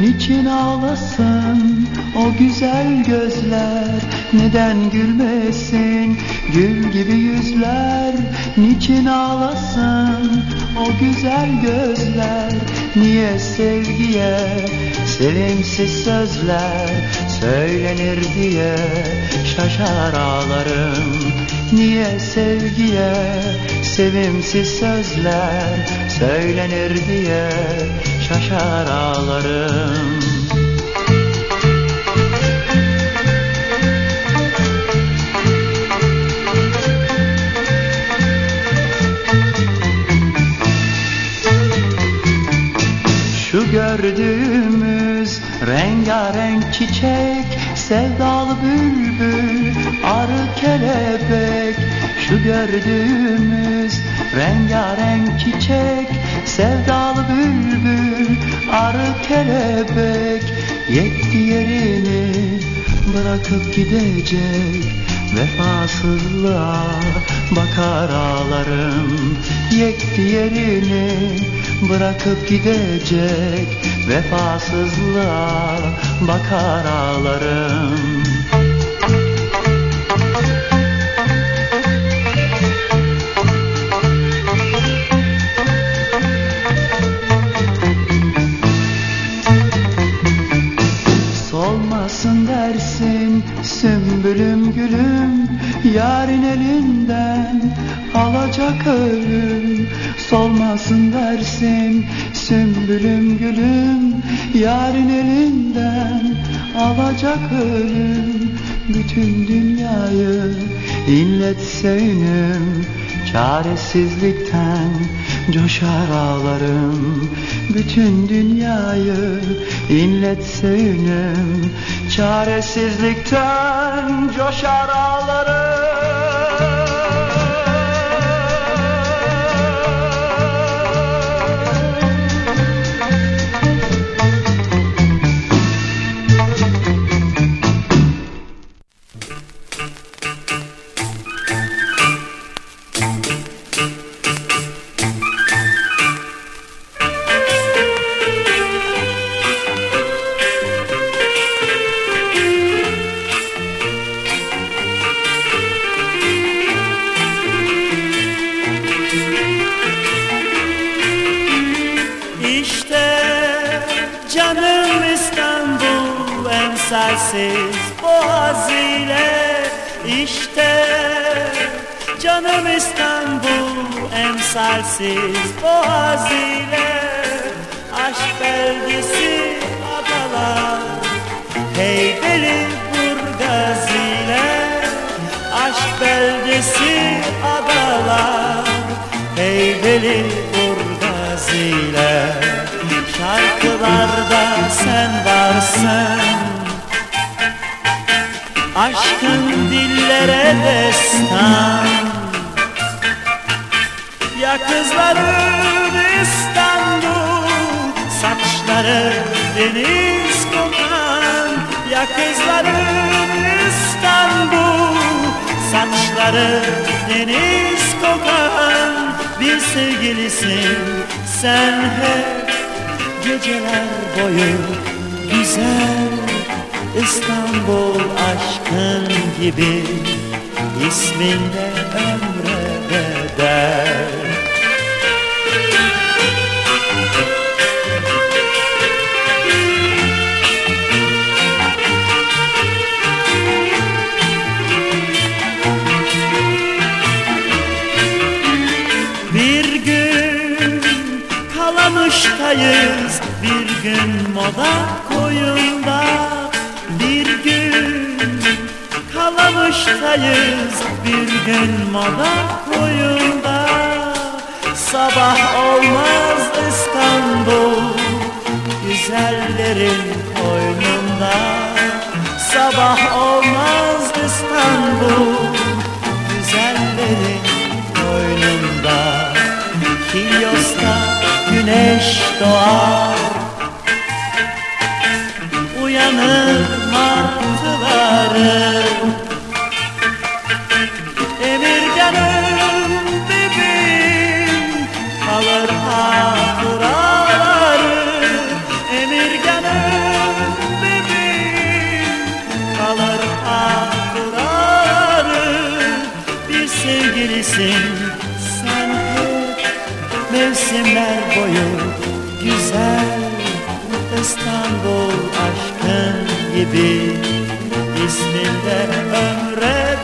Niçin ağlasın o güzel gözler? Neden gülmesin gül gibi yüzler? Niçin ağlasın o güzel gözler? Niye sevgiye sevimsiz sözler Söylenir diye şaşar ağlarım? Niye sevgiye sevimsiz sözler Söylenir diye şaşar ağlarım. Şu gördüğümüz rengarenk çiçek Sevdalı bülbül, arı kelebek. Şu gördüğümüz rengarenk çiçek Sevdalı bülbül, arı kelebek Yetti yerini bırakıp gidecek. Vefasızlığa bakar ağlarım Yekti yerini bırakıp gidecek. Vefasızlığa bakar ağlarım sümbülüm gülüm Yarın elinden alacak ölüm. Solmasın dersin sümbülüm gülüm Yarın elinden alacak ölüm. Bütün dünyayı inletse ünüm Çaresizlikten coşar ağlarım. Bütün dünyayı inletse ünüm Çaresizlikten coşar ağlarım Emsalsiz boğaz ile Aşk beldesi adalar. Heybeli burgaz ile Aşk beldesi adalar. Heybeli burgaz ile Şarkılarda sen varsın. Aşkın dillere destan Ya kızların İstanbul Saçları deniz kokan Ya kızların İstanbul Saçları deniz kokan. Bir sevgilisin sen hep Geceler boyu güzel İstanbul aşkın gibi isminde ömre bedel Kalamıştayız Bir gün moda koyunda Bir gün kalamıştayız Bir gün moda koyunda. Sabah olmaz İstanbul Güzellerin koynunda. Sabah olmaz İstanbul Güzellerin koynunda. Kilyos'ta güneş doğar. Uyanır martıları. Emirgan'ın dibin kalır hatıraları. Emirgan'ın dibin kalır hatıraları. Bir sevgilisin mevsimler boyu güzel İstanbul aşkın gibi isminde ömre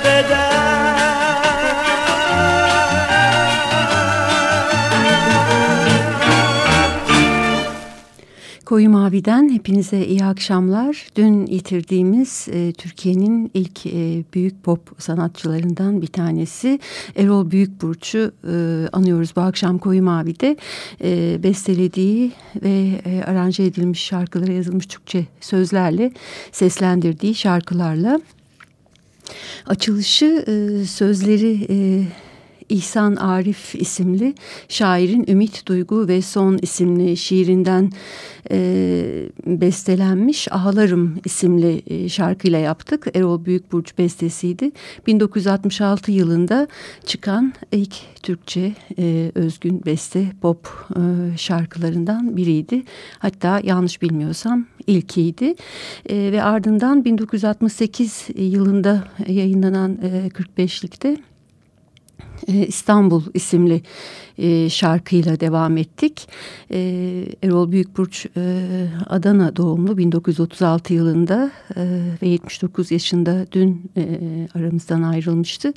Koyu Mavi'den hepinize iyi akşamlar. Dün yitirdiğimiz e, Türkiye'nin ilk e, büyük pop sanatçılarından bir tanesi Erol Büyükburç'u e, anıyoruz bu akşam Koyu Mavi'de. E, bestelediği ve e, aranje edilmiş şarkılara yazılmış Türkçe sözlerle seslendirdiği şarkılarla. Açılışı e, sözleri... E, İhsan Arif isimli şairin Ümit Duygu ve Son isimli şiirinden e, bestelenmiş Ağlarım isimli e, şarkıyla yaptık. Erol Büyükburç bestesiydi. 1966 yılında çıkan ilk Türkçe e, özgün beste pop e, şarkılarından biriydi. Hatta yanlış bilmiyorsam ilkiydi. E, ve ardından 1968 yılında yayınlanan e, 45'likte ee, İstanbul isimli e, şarkıyla devam ettik. E, Erol Büyükburç e, Adana doğumlu 1936 yılında ve 79 yaşında dün aramızdan ayrılmıştı.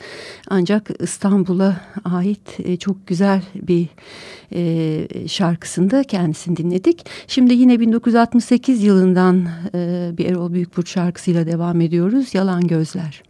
Ancak İstanbul'a ait çok güzel bir şarkısında kendisini dinledik. Şimdi yine 1968 yılından bir Erol Büyükburç şarkısıyla devam ediyoruz. Yalan Gözler.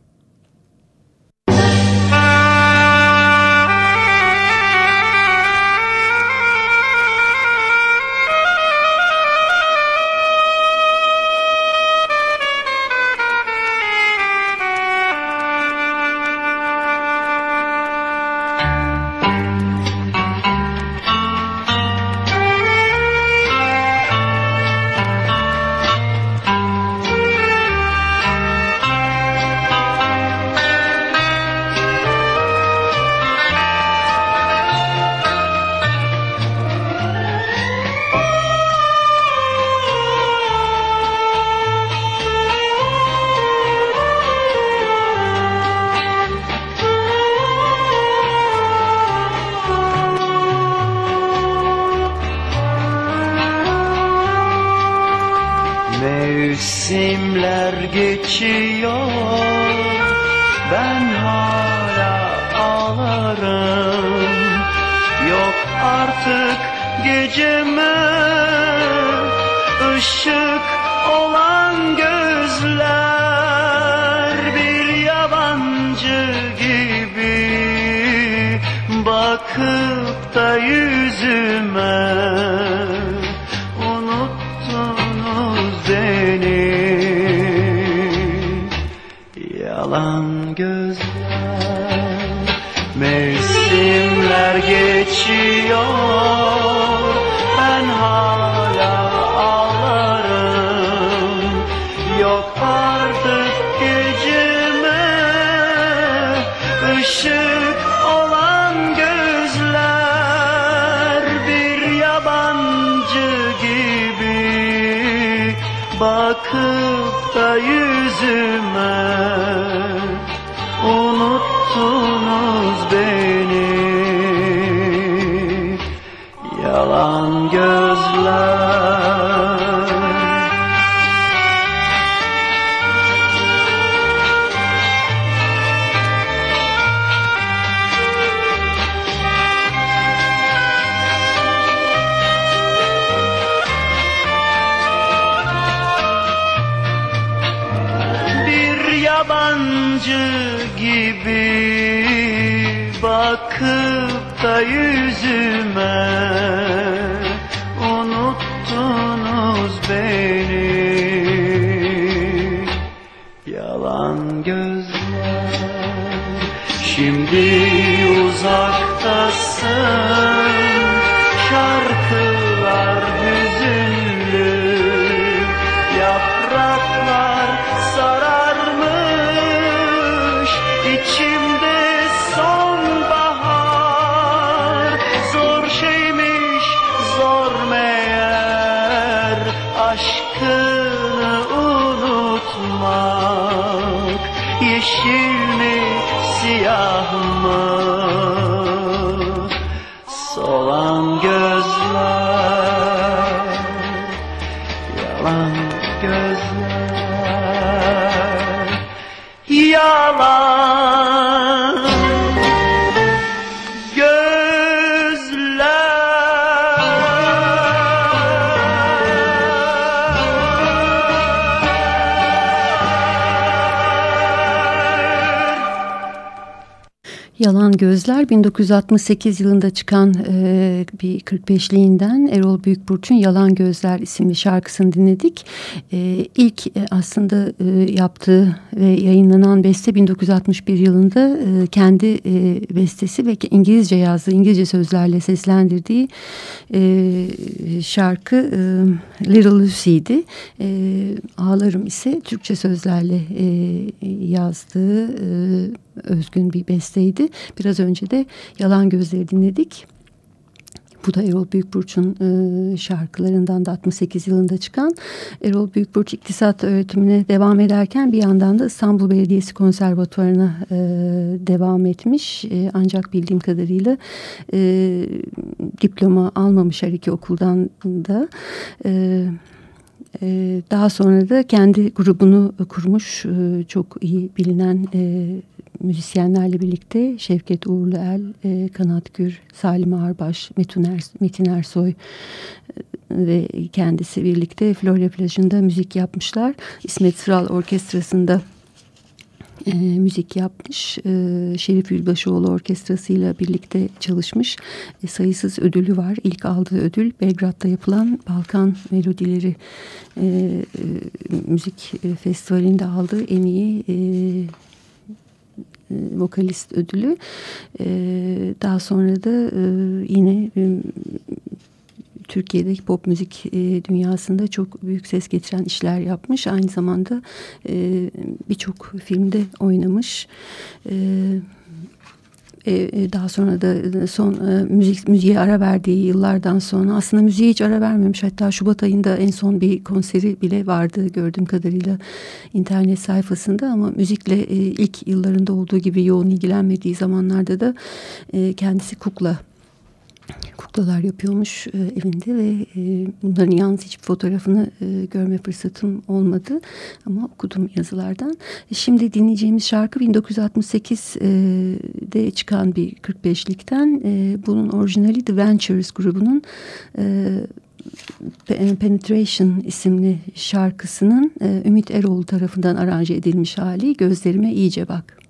Unuttunuz beni Gözler 1968 yılında çıkan e, bir 45'liğinden Erol Büyükburç'un Yalan Gözler isimli şarkısını dinledik. E, ilk e, aslında e, yaptığı ve yayınlanan beste 1961 yılında e, kendi e, bestesi ve İngilizce yazdığı, İngilizce sözlerle seslendirdiği e, şarkı e, Little Lucy'ydi. E, Ağlarım ise Türkçe sözlerle e, yazdığı e, özgün bir besteydi. Biraz önce de Yalan Gözleri dinledik. Bu da Erol Büyükburç'un e, şarkılarından da 68 yılında çıkan. Erol Büyükburç iktisat öğretimine devam ederken bir yandan da İstanbul Belediyesi Konservatuvarı'na e, devam etmiş. E, ancak bildiğim kadarıyla e, diploma almamış her iki okuldan da. E, daha sonra da kendi grubunu kurmuş e, çok iyi bilinen e, müzisyenlerle birlikte Şevket Uğurluel, e, Kanat Gür, Salim Metin, er, Metin Ersoy ve kendisi birlikte Florya plajında müzik yapmışlar. İsmet Sıral Orkestrası'nda e, müzik yapmış. E, Şerif Yüzbaşıoğlu Orkestrası'yla birlikte çalışmış. E, sayısız ödülü var. İlk aldığı ödül Belgrad'da yapılan Balkan Melodileri e, e, Müzik Festivali'nde aldığı en iyi e, vokalist ödülü. E, daha sonra da e, yine e, Türkiye'deki pop müzik e, dünyasında çok büyük ses getiren işler yapmış. Aynı zamanda e, birçok filmde oynamış. E, daha sonra da son müzik müziğe ara verdiği yıllardan sonra aslında müziğe hiç ara vermemiş. Hatta Şubat ayında en son bir konseri bile vardı gördüğüm kadarıyla internet sayfasında ama müzikle ilk yıllarında olduğu gibi yoğun ilgilenmediği zamanlarda da kendisi kukla kuklalar yapıyormuş e, evinde ve e, bunların yalnız hiçbir fotoğrafını e, görme fırsatım olmadı ama okudum yazılardan. Şimdi dinleyeceğimiz şarkı 1968'de çıkan bir 45'likten. E, bunun orijinali The Ventures grubunun e, Penetration isimli şarkısının e, Ümit Eroğlu tarafından aranje edilmiş hali Gözlerime iyice bak.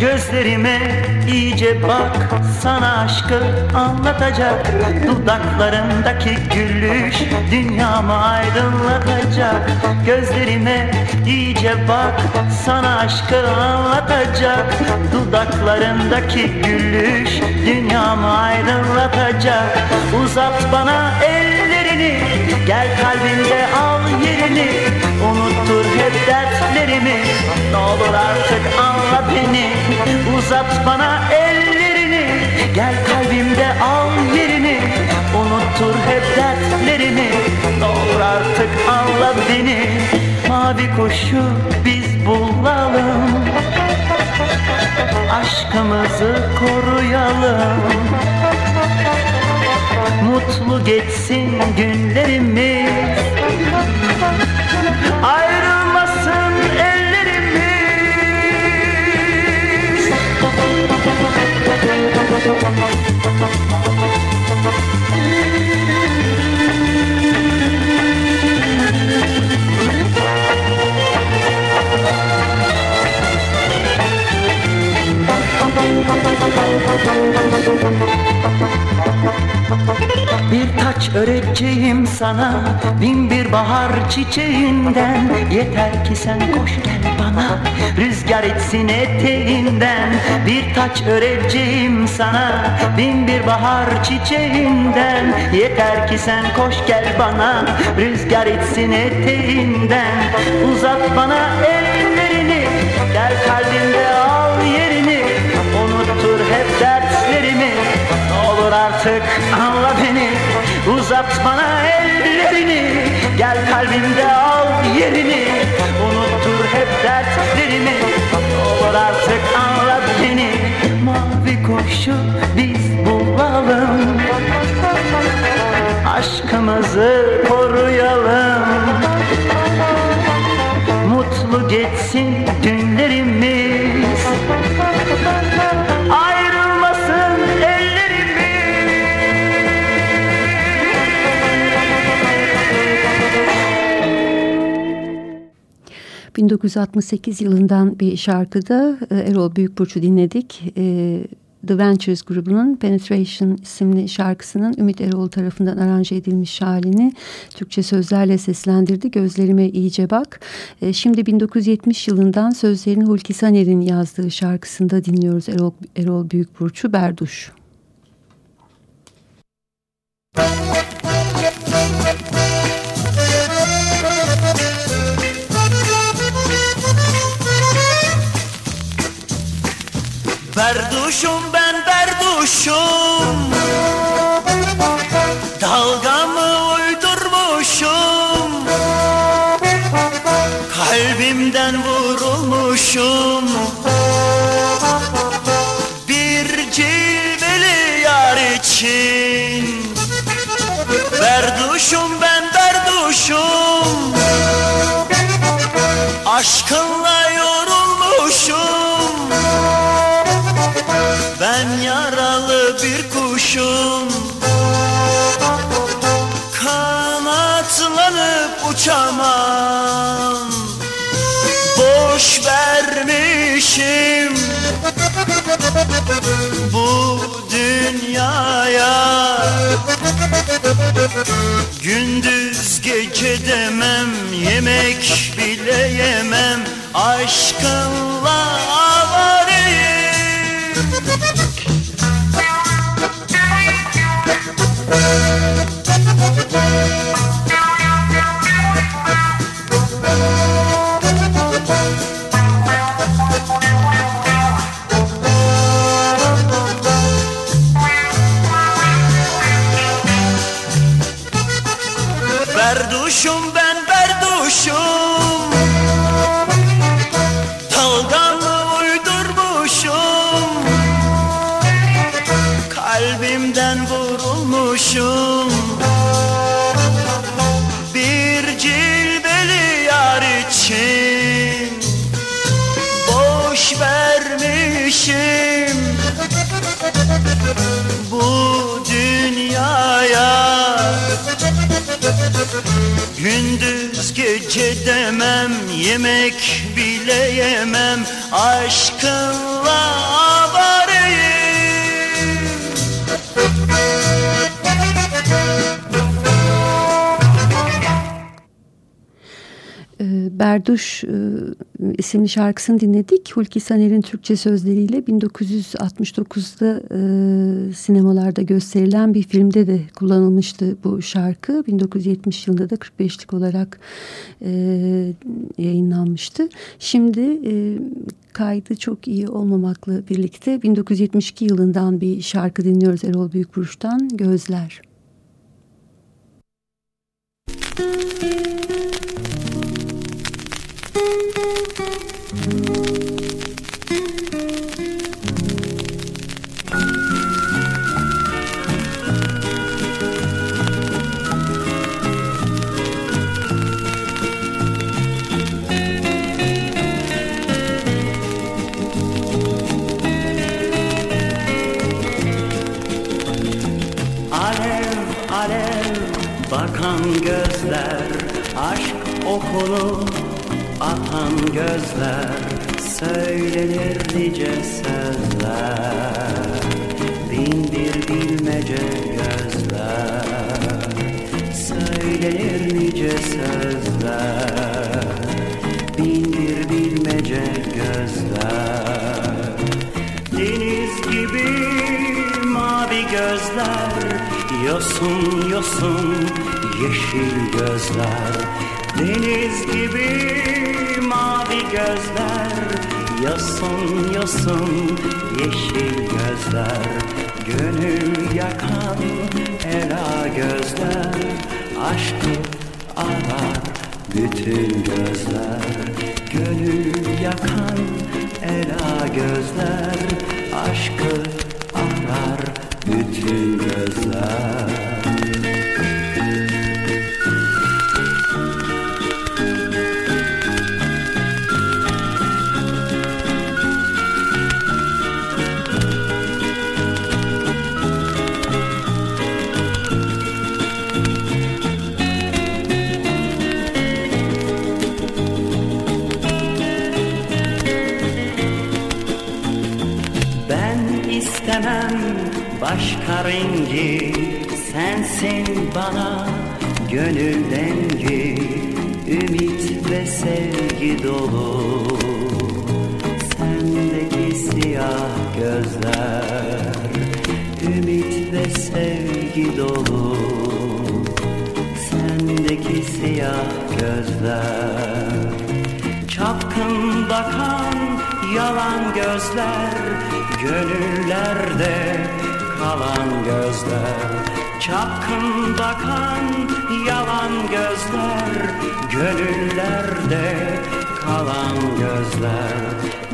Gözlerime iyice bak sana aşkı anlatacak. Dudaklarındaki gülüş dünyamı aydınlatacak. Gözlerime iyice bak sana aşkı anlatacak. Dudaklarındaki gülüş dünyamı aydınlatacak. Uzat bana ellerini gel kalbinde al yerini Unuttur hep dertlerimi. Ne olur artık anla beni Uzat bana ellerini. Gel kalbimde al yerini Unuttur hep dertlerini Ne olur artık anla beni Mavi kuşu biz bulalım. Aşkımızı koruyalım Mutlu geçsin günlerimiz. Ayrılmasın ellerimiz Bir taç öreceğim sana Bin bir bahar çiçeğinden. Yeter ki sen koş gel bana Rüzgar etsin eteğinden. Bir taç öreceğim sana Bin bir bahar çiçeğinden. Yeter ki sen koş gel bana Rüzgar etsin eteğinden. Uzat bana ellerini artık anla beni Uzat bana ellerini. Gel kalbimde al yerini Unuttur hep dertlerimi. Ne olur artık anla beni Mavi kuşu biz bulalım. Aşkımızı koruyalım. Mutlu geçsin günlerimiz 1968 yılından bir şarkıda e, Erol Büyükburç'u dinledik. E, The Ventures grubunun Penetration isimli şarkısının Ümit Erol tarafından aranje edilmiş halini Türkçe sözlerle seslendirdi. Gözlerime iyice bak. E, şimdi 1970 yılından sözlerini Hulki Saner'in yazdığı şarkısında dinliyoruz Erol, Erol Büyükburç'u Berduş. Berduşum ben berduşum. Dalgamı uydurmuşum. Kalbimden vurulmuşum. Bir cilveli yar için. Berduşum ben berduşum. Aşkınla yorulmuşum ben yaralı bir kuşum. Kanatlanıp uçamam. Boş vermişim. Bu dünyaya Gündüz gece demem Yemek bile yemem. Aşkınla Berduşum Gündüz gece demem Yemek bile yemem. Aşkınla varayım Berduş e, isimli şarkısını dinledik. Hulki Saner'in Türkçe sözleriyle 1969'da e, sinemalarda gösterilen bir filmde de kullanılmıştı bu şarkı. 1970 yılında da 45'lik olarak e, yayınlanmıştı. Şimdi kaydı çok iyi olmamakla birlikte 1972 yılından bir şarkı dinliyoruz Erol Büyükburç'tan Gözler. Bakan gözler Aşk okunu atan gözler Söylenir nice sözler Bin bir bilmece gözler Söylenir nice sözler Bin bir bilmece gözler. Deniz gibi mavi gözler Yosun yosun yeşil gözler Deniz gibi mavi gözler. Yosun yosun yeşil gözler Gönül yakan ela gözler. Aşkı arar bütün gözler Gönül yakan ela gözler. Aşkı arar bütün gözler rengi Sensin bana gönül Ümit ve sevgi dolu. Sendeki siyah gözler Ümit ve sevgi dolu. Sendeki siyah gözler Çapkın bakan yalan gözler Gönüllerde kalan gözler Çapkın bakan yalan gözler Gönüllerde kalan gözler.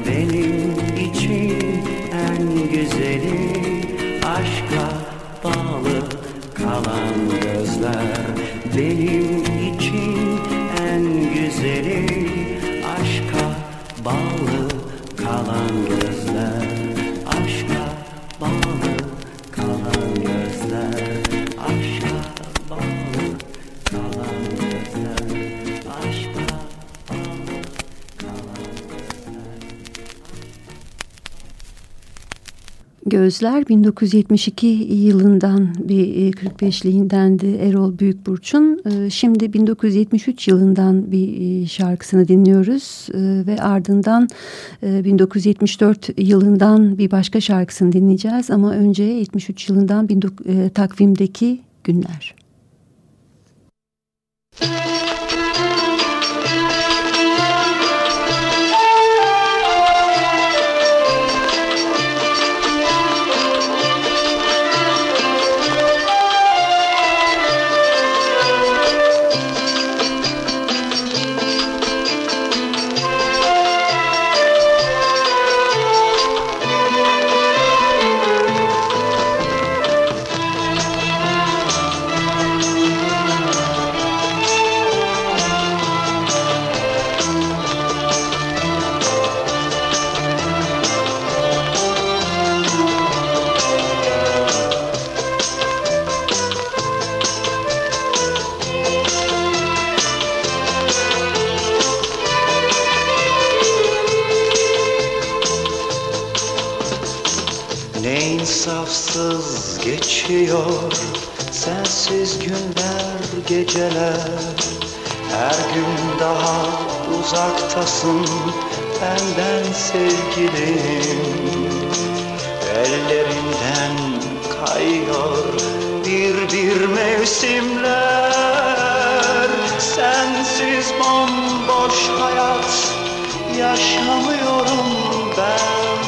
Benim için en güzeli Aşka bağlı kalan gözler. Benim Gözler 1972 yılından bir 45'liğindendi Erol Büyükburç'un. E, Şimdi 1973 yılından bir e, şarkısını dinliyoruz e, ve ardından 1974 yılından bir başka şarkısını dinleyeceğiz. Ama önce 73 yılından takvimdeki günler. Ne geceler. Her gün daha uzaktasın benden sevgilim. Ellerinden kayıyor bir bir mevsimler. Sensiz bomboş hayat yaşamıyorum ben.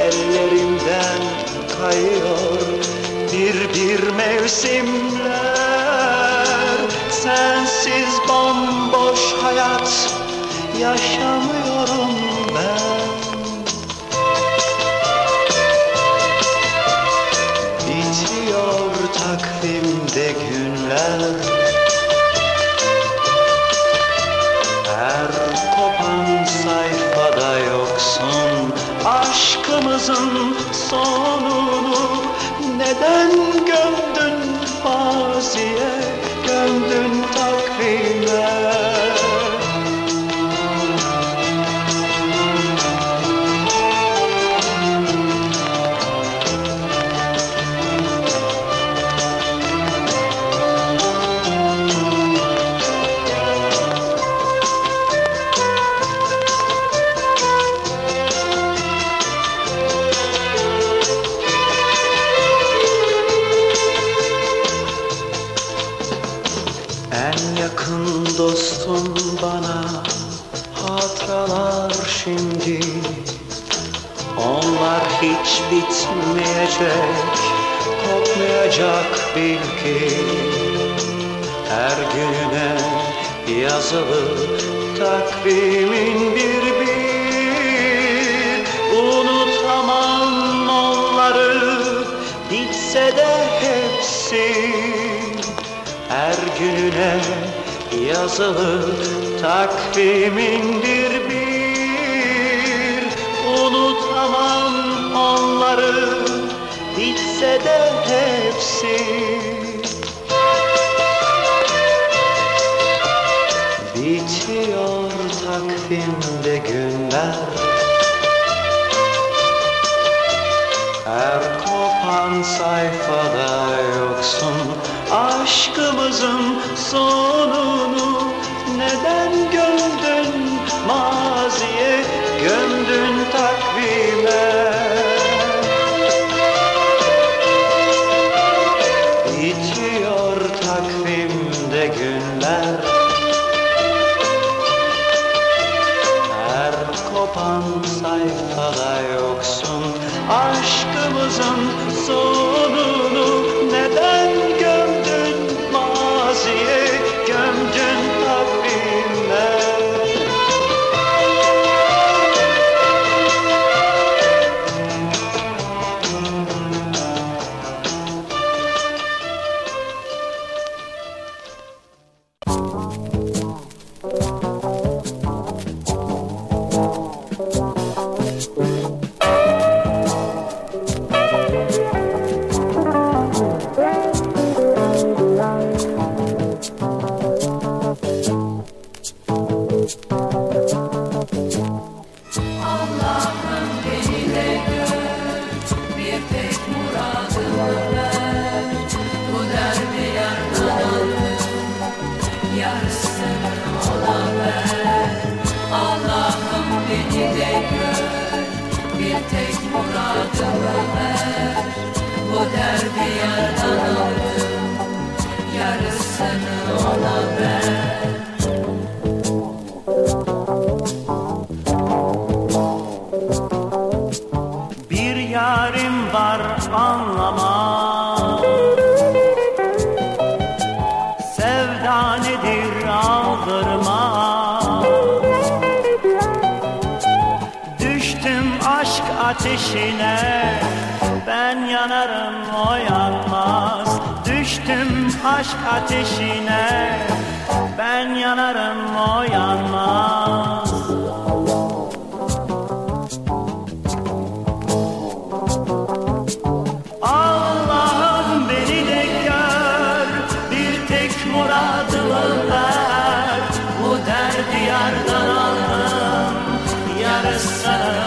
Ellerimden kayıyor bir bir mevsimler yaşamıyorum ben. Bitiyor takvimde günler. Her kopan sayfada yoksun Aşkımızın sonunu steaming aşkımızın sonu. muradım anlar Bu derdi yardan aldım Yarısı.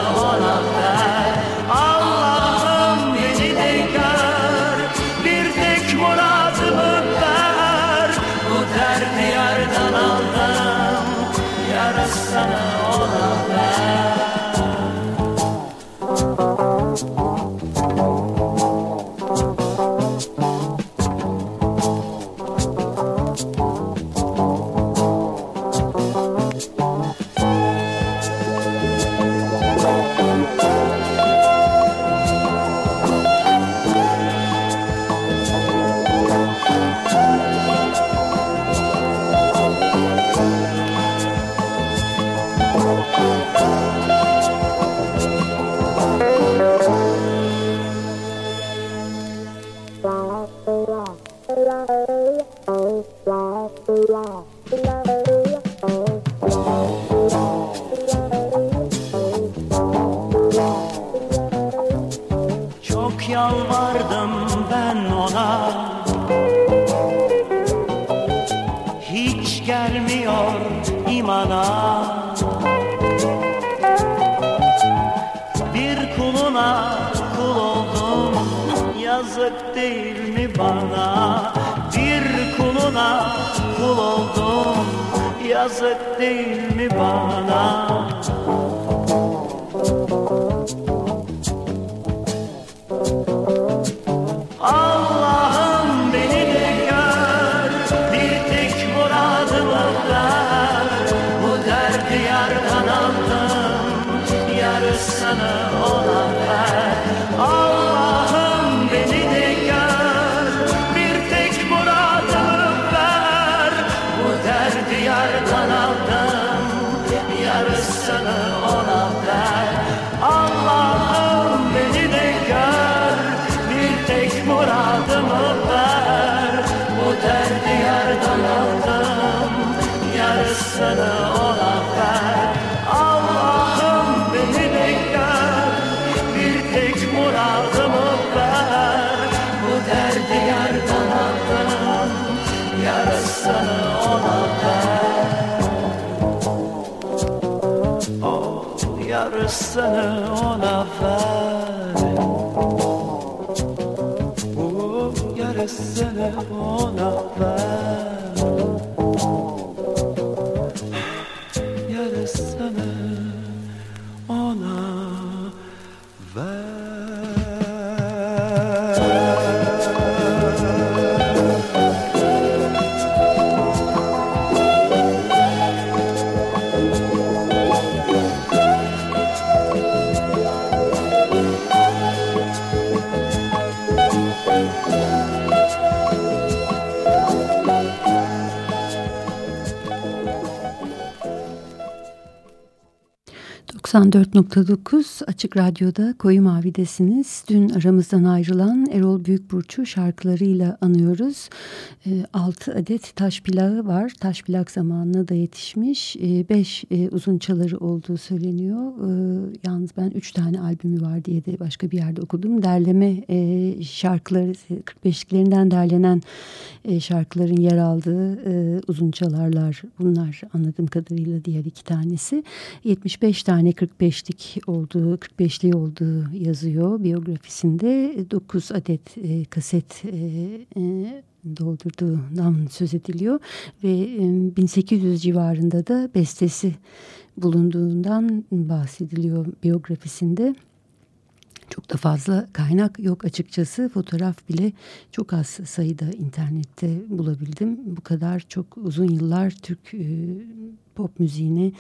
...94.9 Açık Radyo'da Koyu Mavi'desiniz. Dün aramızdan ayrılan Erol Büyükburç'u şarkılarıyla anıyoruz. 6 adet taş plağı var. Taş plak zamanına da yetişmiş. 5 uzun çaları olduğu söyleniyor. Yalnız ben 3 tane albümü var diye de başka bir yerde okudum. Derleme şarkıları 45'liklerinden derlenen şarkıların yer aldığı uzun çalarlar bunlar anladığım kadarıyla diğer iki tanesi. 75 tane 45'lik olduğu 45'li olduğu yazıyor biyografisinde. 9 adet e, kaset e, e, doldurduğundan söz ediliyor ve e, 1800 civarında da bestesi bulunduğundan bahsediliyor biyografisinde. Çok da fazla kaynak yok açıkçası. Fotoğraf bile çok az sayıda internette bulabildim. Bu kadar çok uzun yıllar Türk e, pop müziğine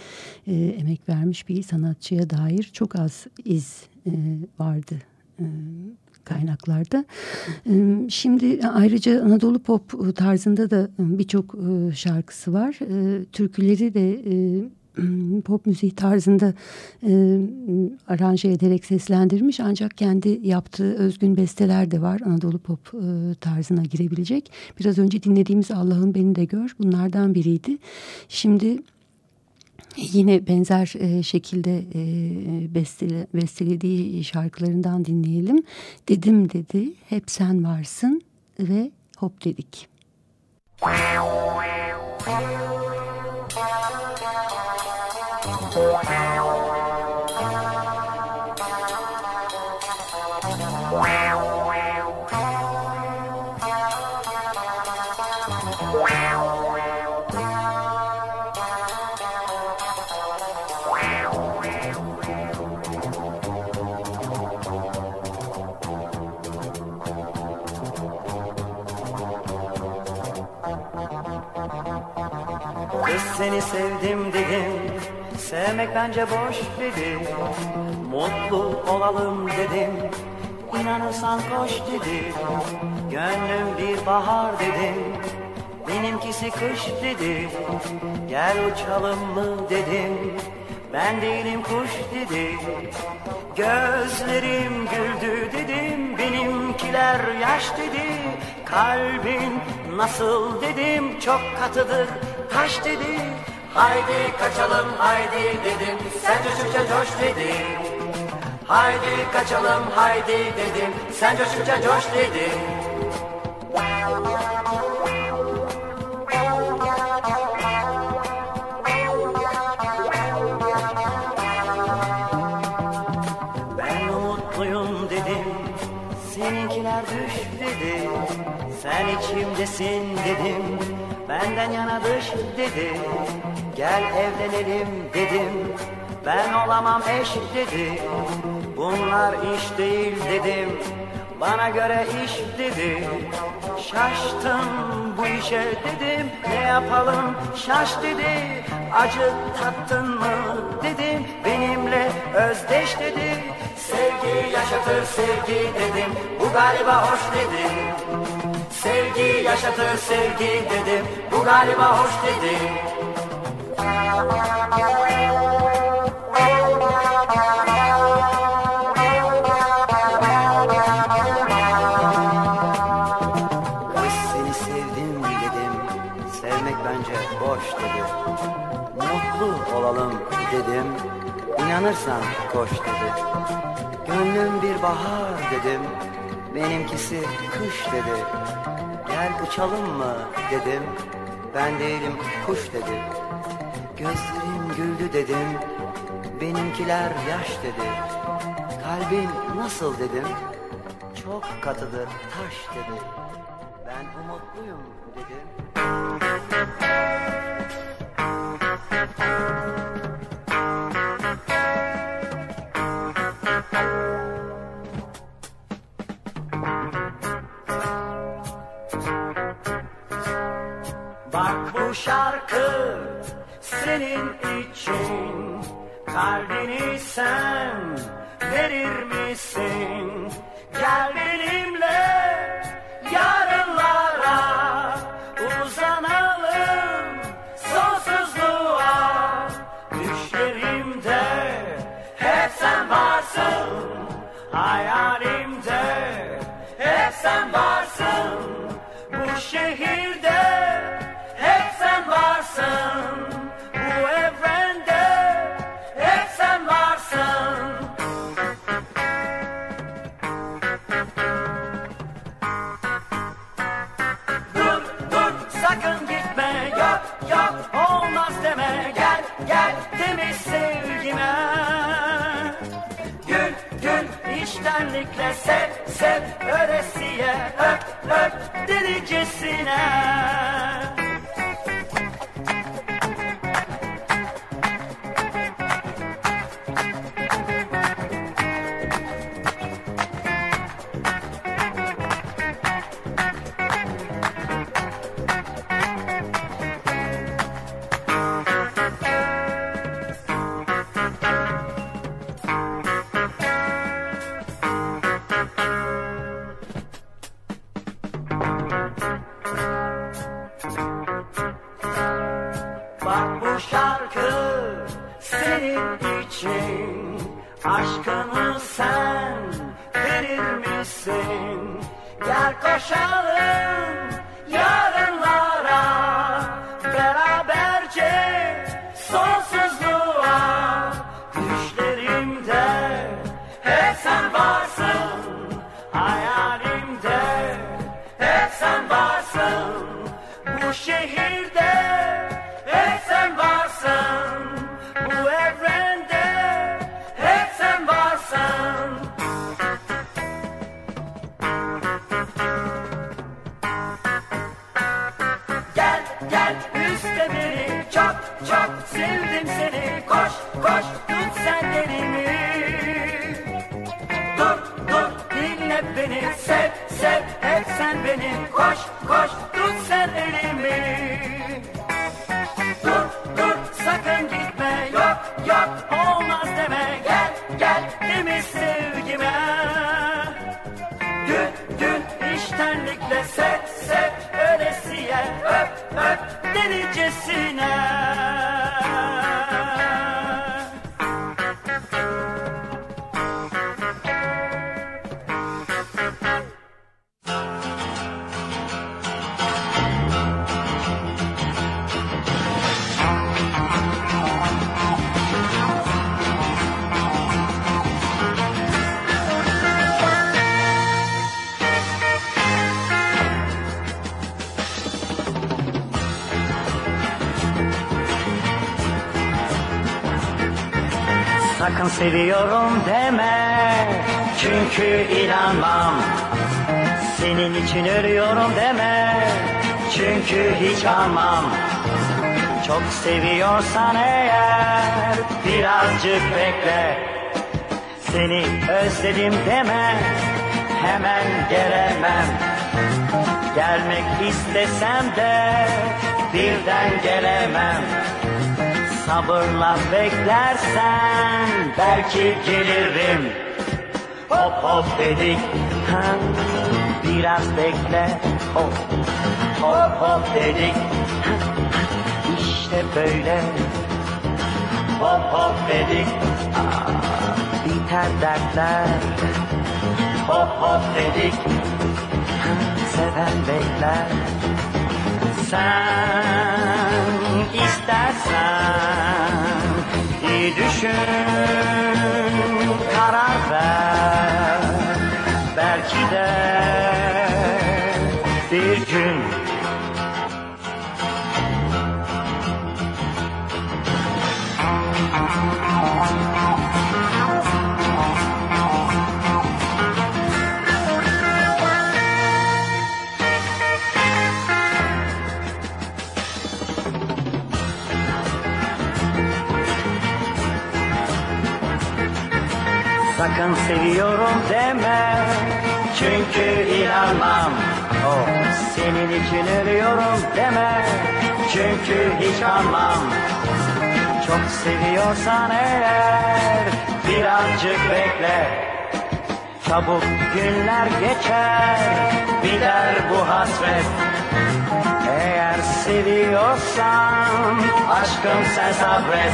e, emek vermiş bir sanatçıya dair çok az iz e, vardı e, kaynaklarda. E, Şimdi ayrıca Anadolu pop tarzında da birçok e, şarkısı var. E, Türküleri de e, pop müziği tarzında e, aranje ederek seslendirmiş ancak kendi yaptığı özgün besteler de var Anadolu pop e, tarzına girebilecek. Biraz önce dinlediğimiz Allah'ın beni de gör bunlardan biriydi. Şimdi yine benzer e, şekilde e, bestele, bestelediği şarkılarından dinleyelim. Dedim dedi hep sen varsın ve hop dedik. Wow. Sevmek bence boş dedim Mutlu olalım dedim İnanırsan koş dedim Gönlüm bir bahar dedim Benimkisi kış dedim Gel uçalım mı dedim Ben değilim kuş dedim Gözlerim güldü dedim Benimkiler yaş dedi. Kalbin nasıl dedim. Çok katıdır taş dedi Haydi kaçalım haydi dedim. Sen coşunca coş dedim. Haydi kaçalım haydi dedim. Sen coşunca coş dedim. Ben umutluyum dedim. Seninkiler düş dedi Sen içimdesin dedim. Benden yana dış dedi Gel evlenelim dedim. Ben olamam eş dedi Bunlar iş değil dedim. Bana göre iş dedi Şaştım bu işe dedim. Ne yapalım? Şaş dedi. Acı tattın mı? Dedim. Benimle özdeş dedi Sevgi yaşatır sevgi dedim. Bu galiba hoş dedim. Sevgi yaşatır sevgi dedim. Bu galiba hoş dedim İnanırsan koş dedi. Gönlüm bir bahar dedim. Benimkisi kış dedi. Gel uçalım mı dedim. Ben değilim kuş dedi Gözlerim güldü dedim. Benimkiler yaş dedi. Kalbin nasıl dedim. Çok katıdır taş dedi. Ben umutluyum dedim senin için. Kalbini sen verir misin? Gel benimle yarınlara uzanalım sonsuzluğa. Düşlerimde hep sen varsın Hayalimde hep sen varsın. Bu şehirde Bu Almam Çok seviyorsan eğer Birazcık bekle. Seni özledim deme Hemen gelemem. Gelmek istesem de Birden gelemem. Sabırla beklersen belki gelirim. Hop hop dedik ha, biraz bekle hop hop hop dedik. işte böyle hop hop dedik. Aa, biter dertler hop hop dedik. Seven bekler. Sen istersen iyi düşün karar ver. Sakın seviyorum deme. Çünkü inanmam. Oh. Senin için ölüyorum deme. Çünkü hiç anmam. Çok seviyorsan eğer Birazcık bekle. Çabuk günler geçer Biter bu hasret. Eğer seviyorsan Aşkım sen sabret.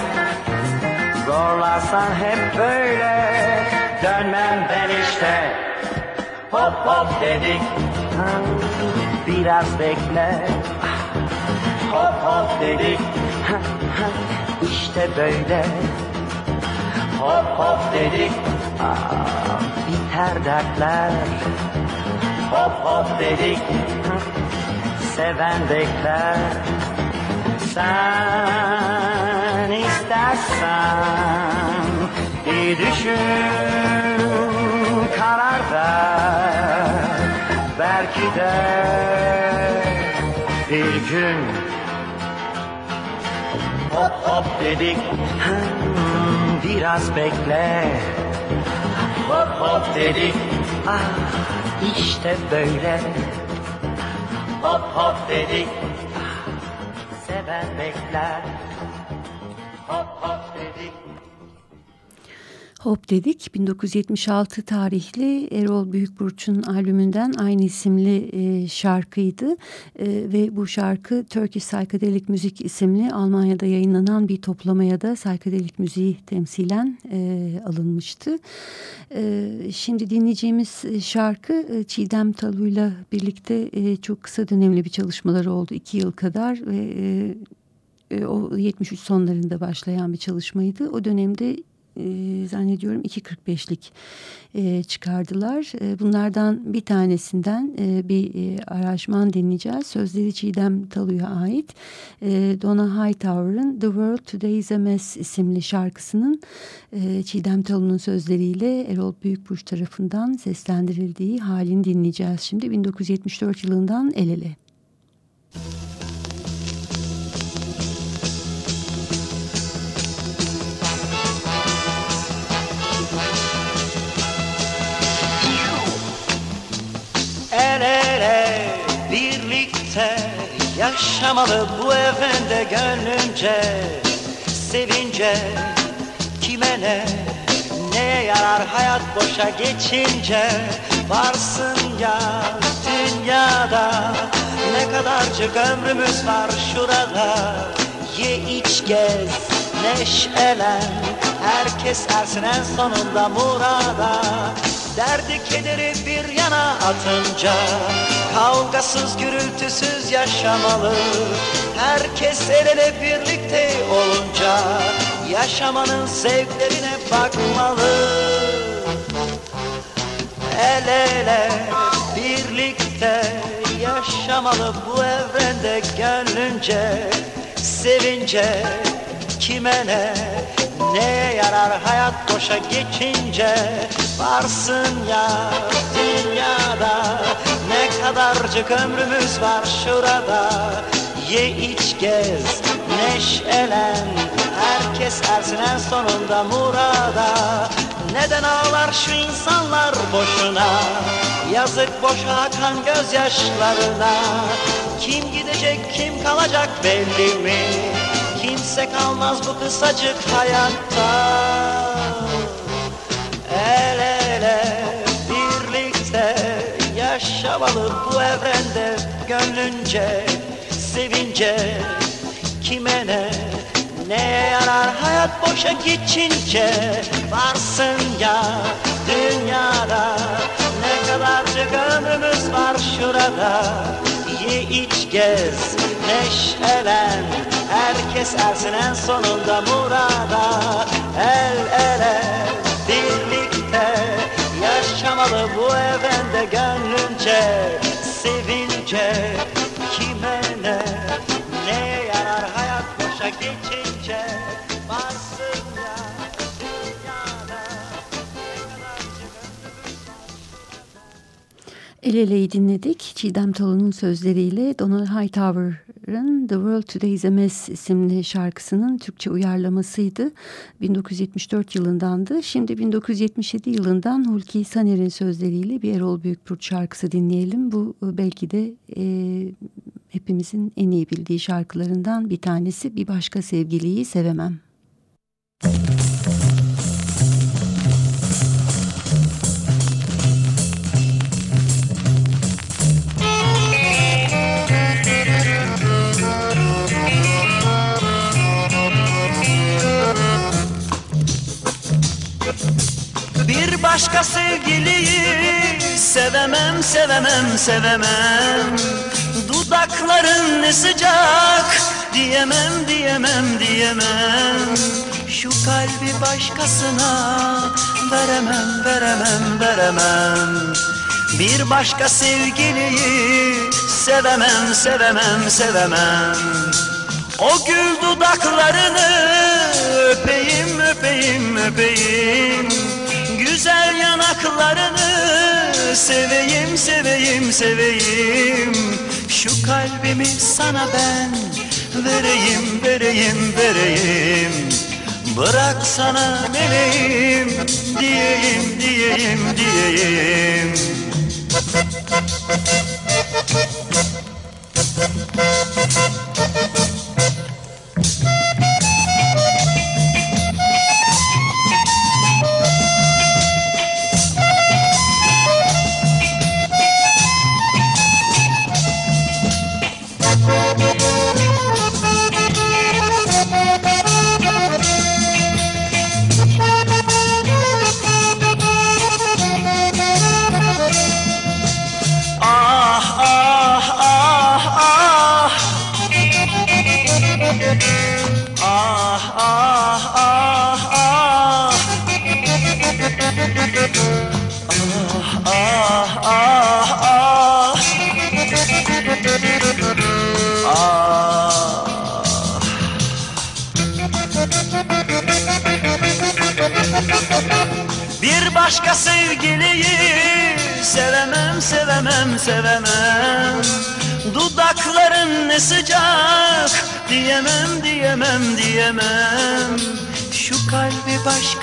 Zorlarsan hep böyle Dönmem ben işte. Hop hop dedik. Biraz bekle. Hop hop dedik. İşte böyle. Hop hop dedik. Aa, Biter dertler. Hop hop dedik. Seven bekler. Sen istersen bir düşün ver belki de bir gün. Hop hop dedik hmm, biraz bekle. Hop hop dedik ah işte böyle. Hop hop dedik seven bekler Hop dedik 1976 tarihli Erol Büyükburç'un albümünden aynı isimli e, şarkıydı e, ve bu şarkı Turkish Psychedelic Müzik isimli Almanya'da yayınlanan bir toplamaya da psychedelic müziği temsilen e, alınmıştı. E, şimdi dinleyeceğimiz şarkı e, Çiğdem Talu'yla birlikte e, çok kısa dönemli bir çalışmaları oldu iki yıl kadar ve e, e o 73 sonlarında başlayan bir çalışmaydı. O dönemde e, zannediyorum 2.45'lik e, çıkardılar. E, bunlardan bir tanesinden e, bir e, aranjman dinleyeceğiz. Sözleri Çiğdem Talu'ya ait. E, Donna Hightower'ın The World Today is a Mess isimli şarkısının e, Çiğdem Talu'nun sözleriyle Erol Büyükburç tarafından seslendirildiği halini dinleyeceğiz. Şimdi 1974 yılından El Ele. Müzik el ele birlikte yaşamalı bu evrende gönlünce sevince kime ne neye yarar hayat boşa geçince? Varsın ya dünyada ne kadarcık ömrümüz var şurada? Ye iç gez neşelen herkes ersin en sonunda murada Derdi kederi bir yana atınca Kavgasız gürültüsüz yaşamalı. Herkes el ele birlikte olunca Yaşamanın zevklerine bakmalı. El ele birlikte yaşamalı bu evrende gönlünce Sevince kime ne Neye yarar hayat boşa geçince Varsın ya dünyada. Ne kadarcık ömrümüz var şurada. Ye iç gez neşelen Herkes ersin en sonunda murada. Neden ağlar şu insanlar boşuna? Yazık boşa akan gözyaşlarına. Kim gidecek kim kalacak belli mi Kimse kalmaz bu kısacık hayatta. El ele birlikte yaşamalı bu evrende. Gönlünce, sevince kime ne Neye yarar? Hayat boşa geçince Varsın ya dünyada. Ne kadarcık ömrümüz var şurada Ye iç gez neşelen Herkes ersin en sonunda murada. El ele birlikte. Yaşamalı bu evrende gönlünce Sevince. Kime ne Neye yarar hayat boşa geçince El Ele'yi dinledik. Çiğdem Talun'un sözleriyle Donald Hightower'ın The World Today is a Mess isimli şarkısının Türkçe uyarlamasıydı. 1974 yılındandı. Şimdi 1977 yılından Hulki Saner'in sözleriyle bir Erol Büyükburt şarkısı dinleyelim. Bu e, belki de e, hepimizin en iyi bildiği şarkılarından bir tanesi. Bir başka sevgiliyi sevemem. Müzik başka sevgiliyi sevemem sevemem sevemem. Dudakların ne sıcak diyemem diyemem diyemem. Şu kalbi başkasına veremem veremem veremem. Bir başka sevgiliyi sevemem sevemem sevemem. O gül dudaklarını öpeyim öpeyim öpeyim Güzel yanaklarını seveyim seveyim seveyim. Şu kalbimi sana ben vereyim vereyim vereyim. Bırak sana meleğim diyeyim diyeyim diyeyim. Bir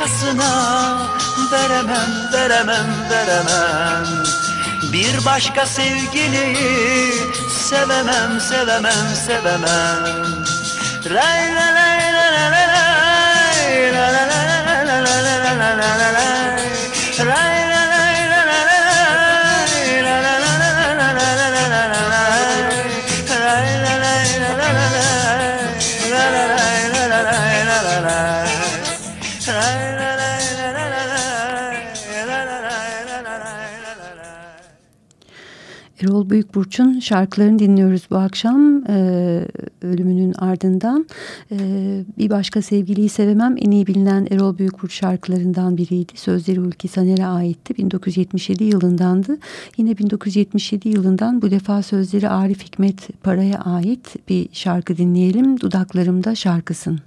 başkasına veremem veremem veremem Bir başka sevgiliyi sevemem sevemem sevemem Lay lay lay lay lay lay lay lay Büyükburç'un şarkılarını dinliyoruz bu akşam e, ölümünün ardından. E, bir başka sevgiliyi sevemem en iyi bilinen Erol Büyükburç şarkılarından biriydi. Sözleri Ülke Saner'e aitti. 1977 yılındandı. Yine 1977 yılından bu defa sözleri Arif Hikmet Para'ya ait bir şarkı dinleyelim. Dudaklarımda şarkısın.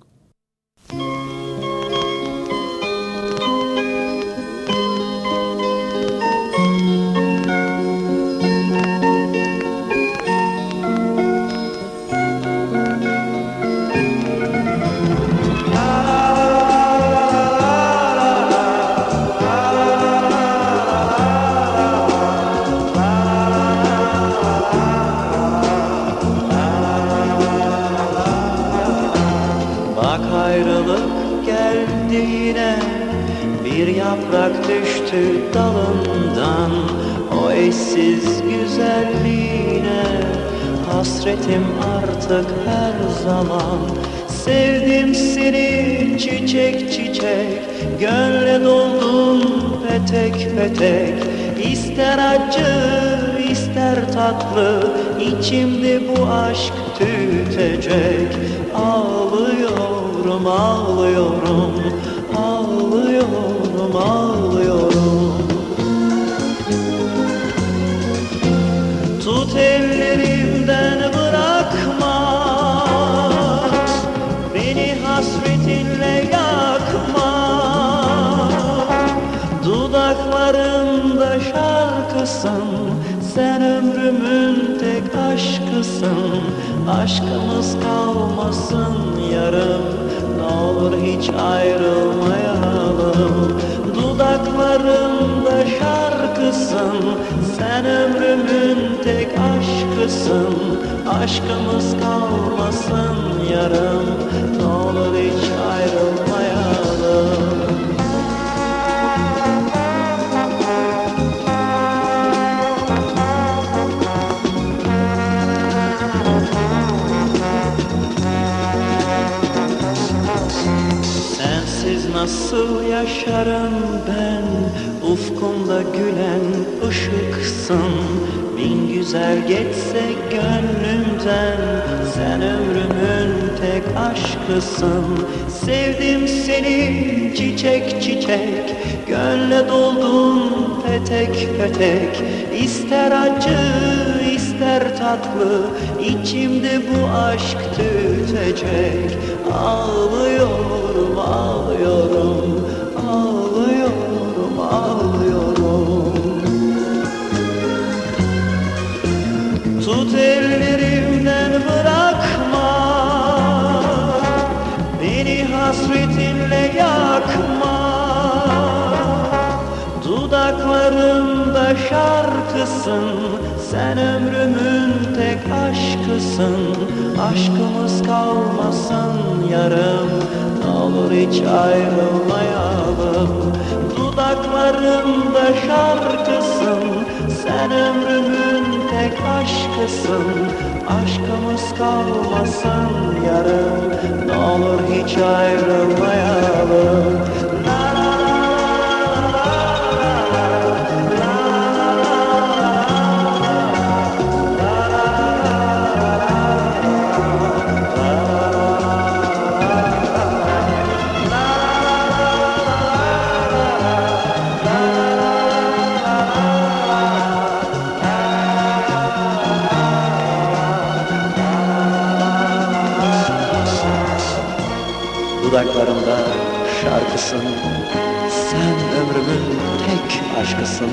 Artık her zaman. Sevdim seni çiçek çiçek Gönle doldum petek petek. İster acı ister tatlı içimde bu aşk tütecek. Ağlıyorum ağlıyorum ağlıyorum ağlıyorum aşkısın. Aşkımız kalmasın yarım. Ne olur hiç ayrılmayalım. Dudaklarımda şarkısın. Sen ömrümün tek aşkısın. Aşkımız kalmasın yarım. Ne olur hiç nasıl yaşarım ben? Ufkumda gülen ışıksın. Bin güzel geçse gönlümden Sen ömrümün tek aşkısın. Sevdim seni çiçek çiçek Gönle doldun petek petek. İster acı ister tatlı içimde bu aşk tütecek. Ağlıyorum ağlıyorum Ağlıyorum ağlıyorum. Tut ellerimden bırakma Beni hasretinle yakma. Dudaklarımda şarkısın Sen ömrümün tek aşkısın. Aşkımız kalmasın yarım. Ne olur hiç ayrılmayalım. Dudaklarımda şarkısın. Sen ömrümün tek aşkısın. Aşkımız kalmasın yarım. Ne olur hiç ayrılmayalım Dudaklarımda şarkısın. Sen ömrümün tek aşkısın.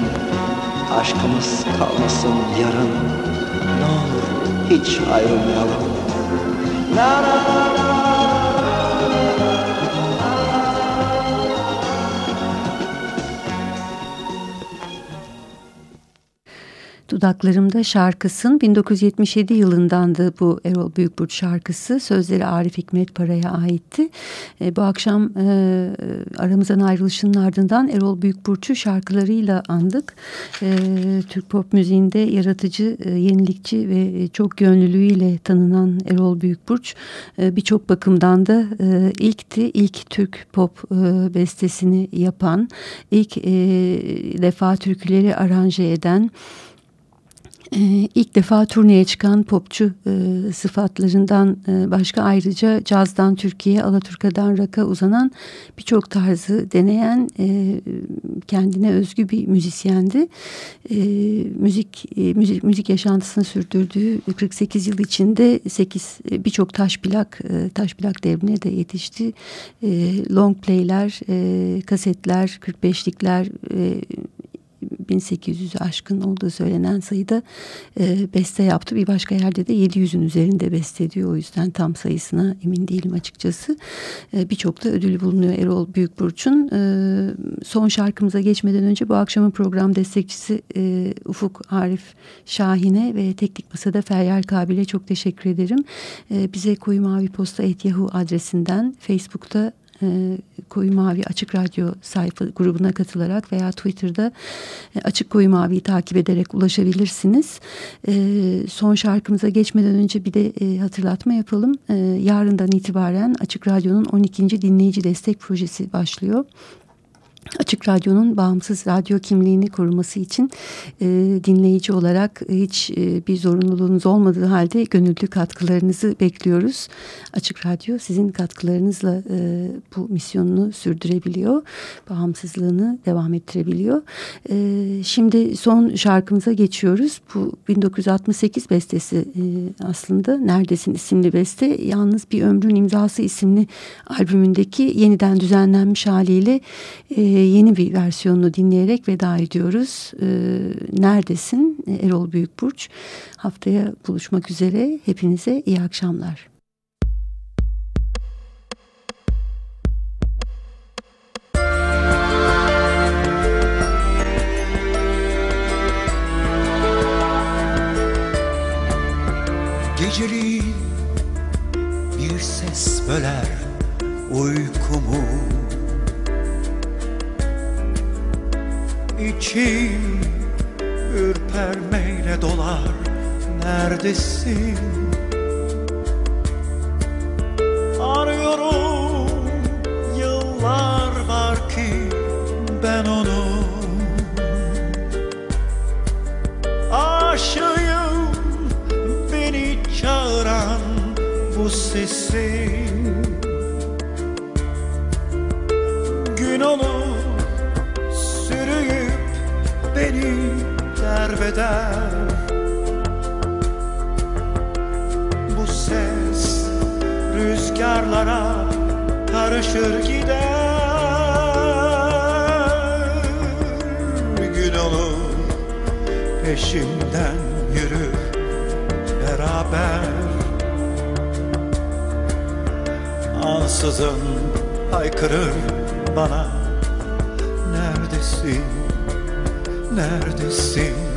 Aşkımız kalmasın yarın. Ne olur hiç ayrılmayalım. La la la Dudaklarımda şarkısın 1977 yılındandı bu Erol Büyükburç şarkısı. Sözleri Arif Hikmet Para'ya aitti. E, bu akşam e, aramızdan ayrılışının ardından Erol Büyükburç'u şarkılarıyla andık. E, Türk pop müziğinde yaratıcı, e, yenilikçi ve çok gönüllülüğüyle tanınan Erol Büyükburç e, birçok bakımdan da e, ilkti. İlk Türk pop e, bestesini yapan, ilk e, defa türküleri aranje eden, ee, ilk defa turneye çıkan popçu e, sıfatlarından e, başka ayrıca cazdan Türkiye, Alaturka'dan rock'a uzanan birçok tarzı deneyen e, kendine özgü bir müzisyendi. Müzik, müzik müzik yaşantısını sürdürdüğü 48 yıl içinde 8 e, birçok taş plak taş plak devrine de yetişti. Long play'ler, kasetler, 45'likler, e, 1800'ü aşkın olduğu söylenen sayıda e, beste yaptı. Bir başka yerde de 700'ün üzerinde beste ediyor. O yüzden tam sayısına emin değilim açıkçası. E, Birçok da ödülü bulunuyor Erol Büyükburç'un. E, son şarkımıza geçmeden önce bu akşamın program destekçisi e, Ufuk Arif Şahin'e ve Teknik Masa'da Feryal Kabil'e çok teşekkür ederim. E, bize koyu mavi posta yahoo adresinden Facebook'ta e, Koyu Mavi Açık Radyo sayfa grubuna katılarak veya Twitter'da e, Açık Koyu Mavi'yi takip ederek ulaşabilirsiniz. E, son şarkımıza geçmeden önce bir de e, hatırlatma yapalım. E, yarından itibaren Açık Radyo'nun 12. dinleyici destek projesi başlıyor. Açık Radyo'nun bağımsız radyo kimliğini koruması için e, dinleyici olarak hiç e, bir zorunluluğunuz olmadığı halde gönüllü katkılarınızı bekliyoruz. Açık Radyo sizin katkılarınızla e, bu misyonunu sürdürebiliyor. Bağımsızlığını devam ettirebiliyor. E, şimdi son şarkımıza geçiyoruz. Bu 1968 bestesi e, aslında Neredesin isimli beste. Yalnız Bir Ömrün İmzası isimli albümündeki yeniden düzenlenmiş haliyle... E, yeni bir versiyonunu dinleyerek veda ediyoruz. E, Neredesin Erol Büyükburç. Haftaya buluşmak üzere. Hepinize iyi akşamlar. Geceliğin bir ses böler uykumu İçim ürpermeyle dolar. Neredesin? Arıyorum yıllar var ki ben onu. Aşığım beni çağıran bu sesin derbeder Bu ses rüzgarlara karışır gider. Gün olur peşimden yürür beraber. Ansızın haykırır bana. Neredesin, neredesin,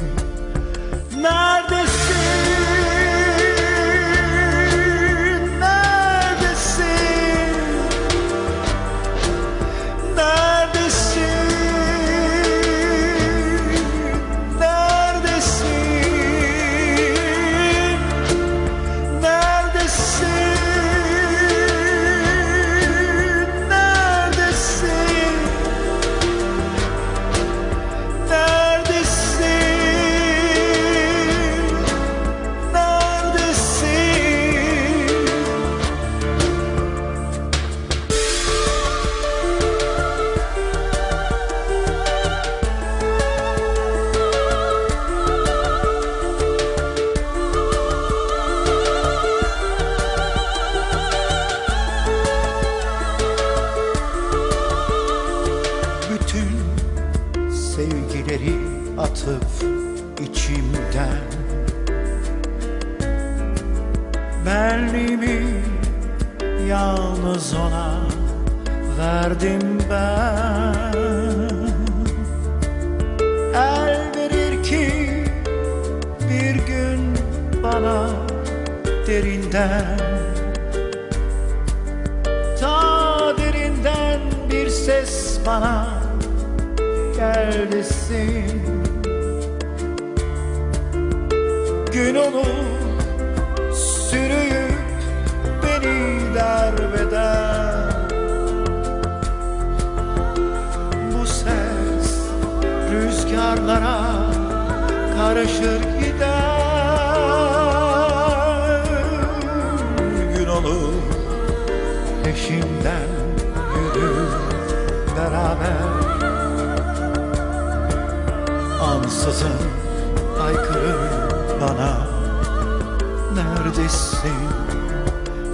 Neredesin,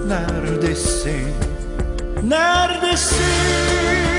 neredesin, neredesin,